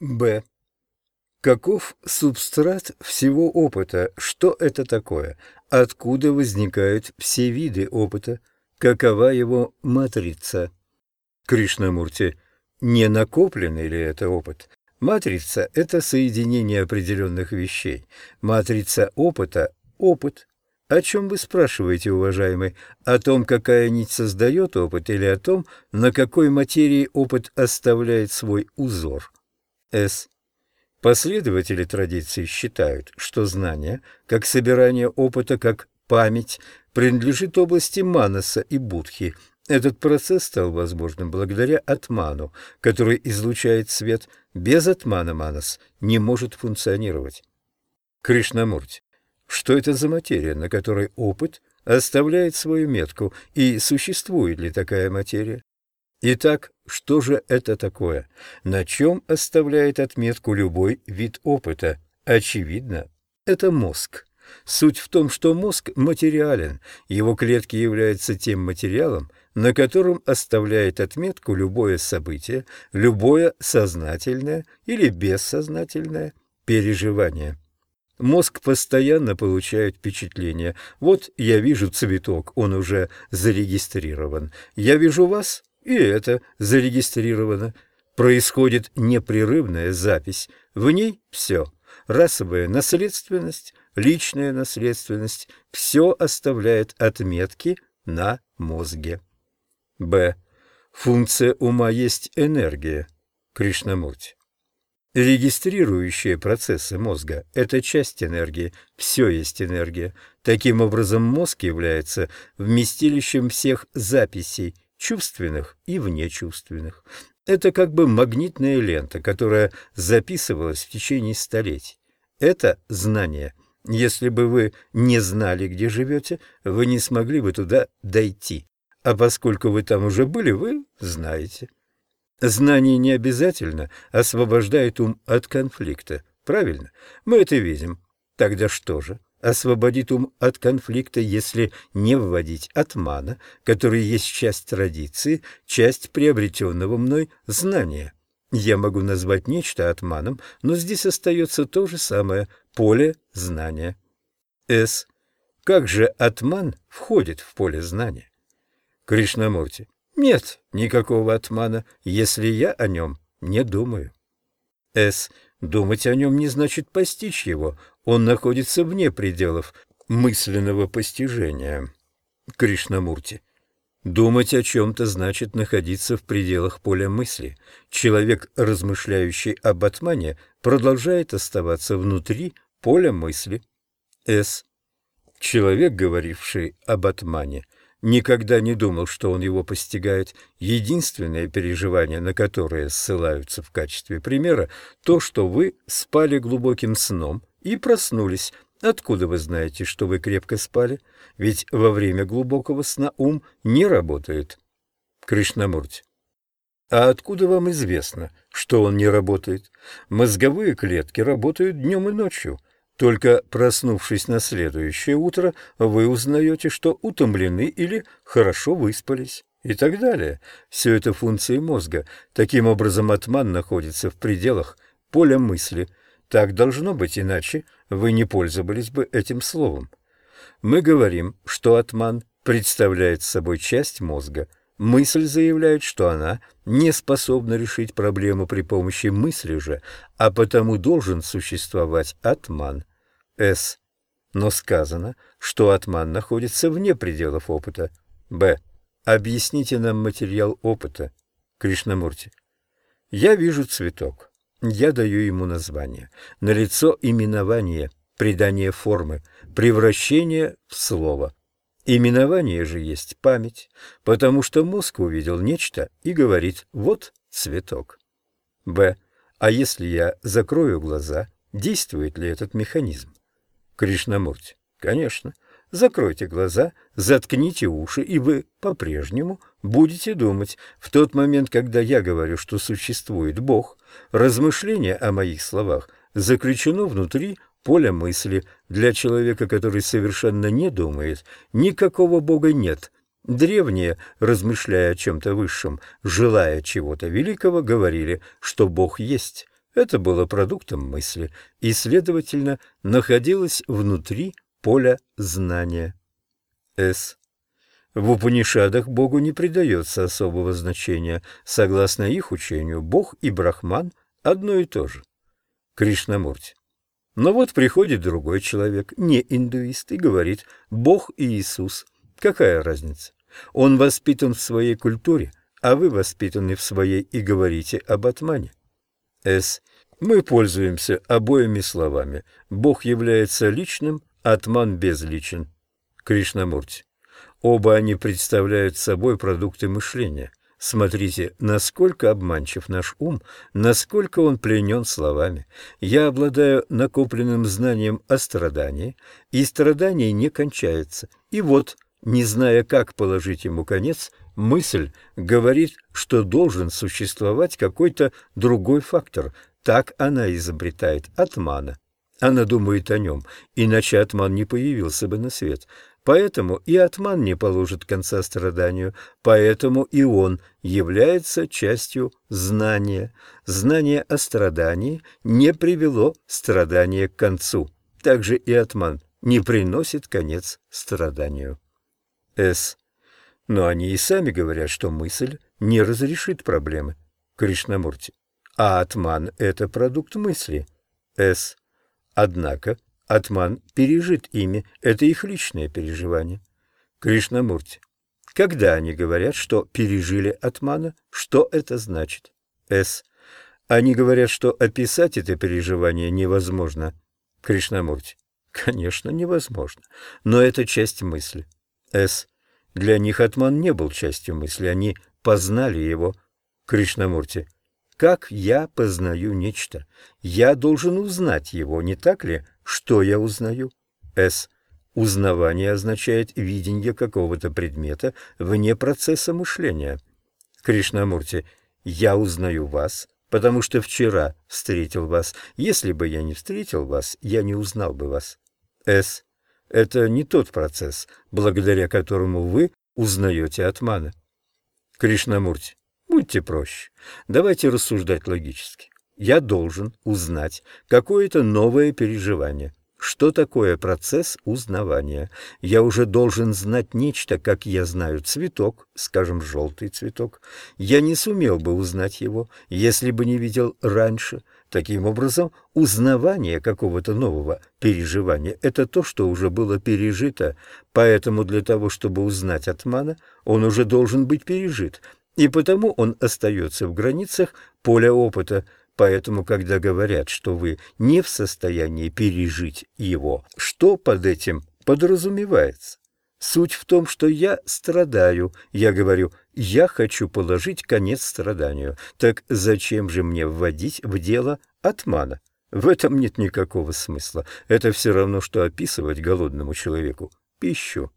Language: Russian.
Б. Каков субстрат всего опыта? Что это такое? Откуда возникают все виды опыта? Какова его матрица? Кришнамурти. Не накопленный ли это опыт? Матрица – это соединение определенных вещей. Матрица опыта – опыт. О чем вы спрашиваете, уважаемый? О том, какая нить создает опыт, или о том, на какой материи опыт оставляет свой узор? С. Последователи традиции считают, что знание, как собирание опыта, как память, принадлежит области манаса и будхи. Этот процесс стал возможным благодаря атману, который излучает свет. Без атмана манас не может функционировать. Кришнамурти. Что это за материя, на которой опыт оставляет свою метку, и существует ли такая материя? Итак, что же это такое? На чем оставляет отметку любой вид опыта? Очевидно, это мозг. Суть в том, что мозг материален, его клетки являются тем материалом, на котором оставляет отметку любое событие, любое сознательное или бессознательное переживание. Мозг постоянно получает впечатление. Вот я вижу цветок, он уже зарегистрирован. Я вижу вас, и это зарегистрировано. Происходит непрерывная запись. В ней все. Расовая наследственность, личная наследственность. Все оставляет отметки на мозге. Б. Функция ума есть энергия. Кришнамурти. Регистрирующие процессы мозга – это часть энергии, все есть энергия. Таким образом, мозг является вместилищем всех записей – чувственных и внечувственных. Это как бы магнитная лента, которая записывалась в течение столетий. Это знание. Если бы вы не знали, где живете, вы не смогли бы туда дойти. А поскольку вы там уже были, вы знаете. Знание не обязательно освобождает ум от конфликта. Правильно? Мы это видим. Тогда что же? Освободит ум от конфликта, если не вводить атмана, который есть часть традиции, часть приобретенного мной знания. Я могу назвать нечто атманом, но здесь остается то же самое – поле знания. С. Как же атман входит в поле знания? Кришнамурти. Нет никакого атмана, если я о нем не думаю. С. Думать о нем не значит постичь его, он находится вне пределов мысленного постижения. Кришнамурти. Думать о чем-то значит находиться в пределах поля мысли. Человек, размышляющий об атмане, продолжает оставаться внутри поля мысли. С. Человек, говоривший об атмане, никогда не думал, что он его постигает. Единственное переживание, на которое ссылаются в качестве примера, то, что вы спали глубоким сном и проснулись. Откуда вы знаете, что вы крепко спали? Ведь во время глубокого сна ум не работает. Кришнамурти. А откуда вам известно, что он не работает? Мозговые клетки работают днем и ночью. Только проснувшись на следующее утро, вы узнаете, что утомлены или хорошо выспались и так далее. Все это функции мозга. Таким образом, атман находится в пределах поля мысли – так должно быть, иначе вы не пользовались бы этим словом. Мы говорим, что атман представляет собой часть мозга. Мысль заявляет, что она не способна решить проблему при помощи мысли же, а потому должен существовать атман. С. Но сказано, что атман находится вне пределов опыта. Б. Объясните нам материал опыта. Кришнамурти. Я вижу цветок. Я даю ему название. Налицо именование, придание формы, превращение в слово. Именование же есть память, потому что мозг увидел нечто и говорит «вот цветок». Б. А если я закрою глаза, действует ли этот механизм? Кришнамурти. Конечно. Закройте глаза, заткните уши, и вы по-прежнему будете думать. В тот момент, когда я говорю, что существует Бог, размышление о моих словах заключено внутри поля мысли. Для человека, который совершенно не думает, никакого Бога нет. Древние, размышляя о чем-то высшем, желая чего-то великого, говорили, что Бог есть. Это было продуктом мысли и, следовательно, находилось внутри поля знания. С. В Упанишадах Богу не придается особого значения. Согласно их учению, Бог и Брахман одно и то же. Кришнамурти. Но вот приходит другой человек, не индуист, и говорит «Бог и Иисус». Какая разница? Он воспитан в своей культуре, а вы воспитаны в своей и говорите об атмане. С. Мы пользуемся обоими словами. Бог является личным, атман безличен. Кришнамурти. Оба они представляют собой продукты мышления. Смотрите, насколько обманчив наш ум, насколько он пленен словами. Я обладаю накопленным знанием о страдании, и страдание не кончается. И вот, не зная, как положить ему конец, мысль говорит, что должен существовать какой-то другой фактор. Так она изобретает атмана. Она думает о нем, иначе атман не появился бы на свет. Поэтому и Атман не положит конца страданию, поэтому и он является частью знания. Знание о страдании не привело страдание к концу. Также и Атман не приносит конец страданию. С. Но они и сами говорят, что мысль не разрешит проблемы. Кришнамурти. А Атман – это продукт мысли. С. Однако Атман пережит ими, это их личное переживание. Кришнамурти. Когда они говорят, что пережили Атмана, что это значит? С. Они говорят, что описать это переживание невозможно. Кришнамурти. Конечно, невозможно, но это часть мысли. С. Для них Атман не был частью мысли, они познали его. Кришнамурти. Как я познаю нечто? Я должен узнать его, не так ли? Что я узнаю? С. Узнавание означает видение какого-то предмета вне процесса мышления. Кришнамурти, я узнаю вас, потому что вчера встретил вас. Если бы я не встретил вас, я не узнал бы вас. С. Это не тот процесс, благодаря которому вы узнаете Атмана. Кришнамурти, будьте проще. Давайте рассуждать логически я должен узнать какое-то новое переживание. Что такое процесс узнавания? Я уже должен знать нечто, как я знаю цветок, скажем, желтый цветок. Я не сумел бы узнать его, если бы не видел раньше. Таким образом, узнавание какого-то нового переживания – это то, что уже было пережито. Поэтому для того, чтобы узнать Атмана, он уже должен быть пережит, и потому он остается в границах поля опыта – Поэтому, когда говорят, что вы не в состоянии пережить его, что под этим подразумевается? Суть в том, что я страдаю. Я говорю, я хочу положить конец страданию. Так зачем же мне вводить в дело атмана? В этом нет никакого смысла. Это все равно, что описывать голодному человеку пищу.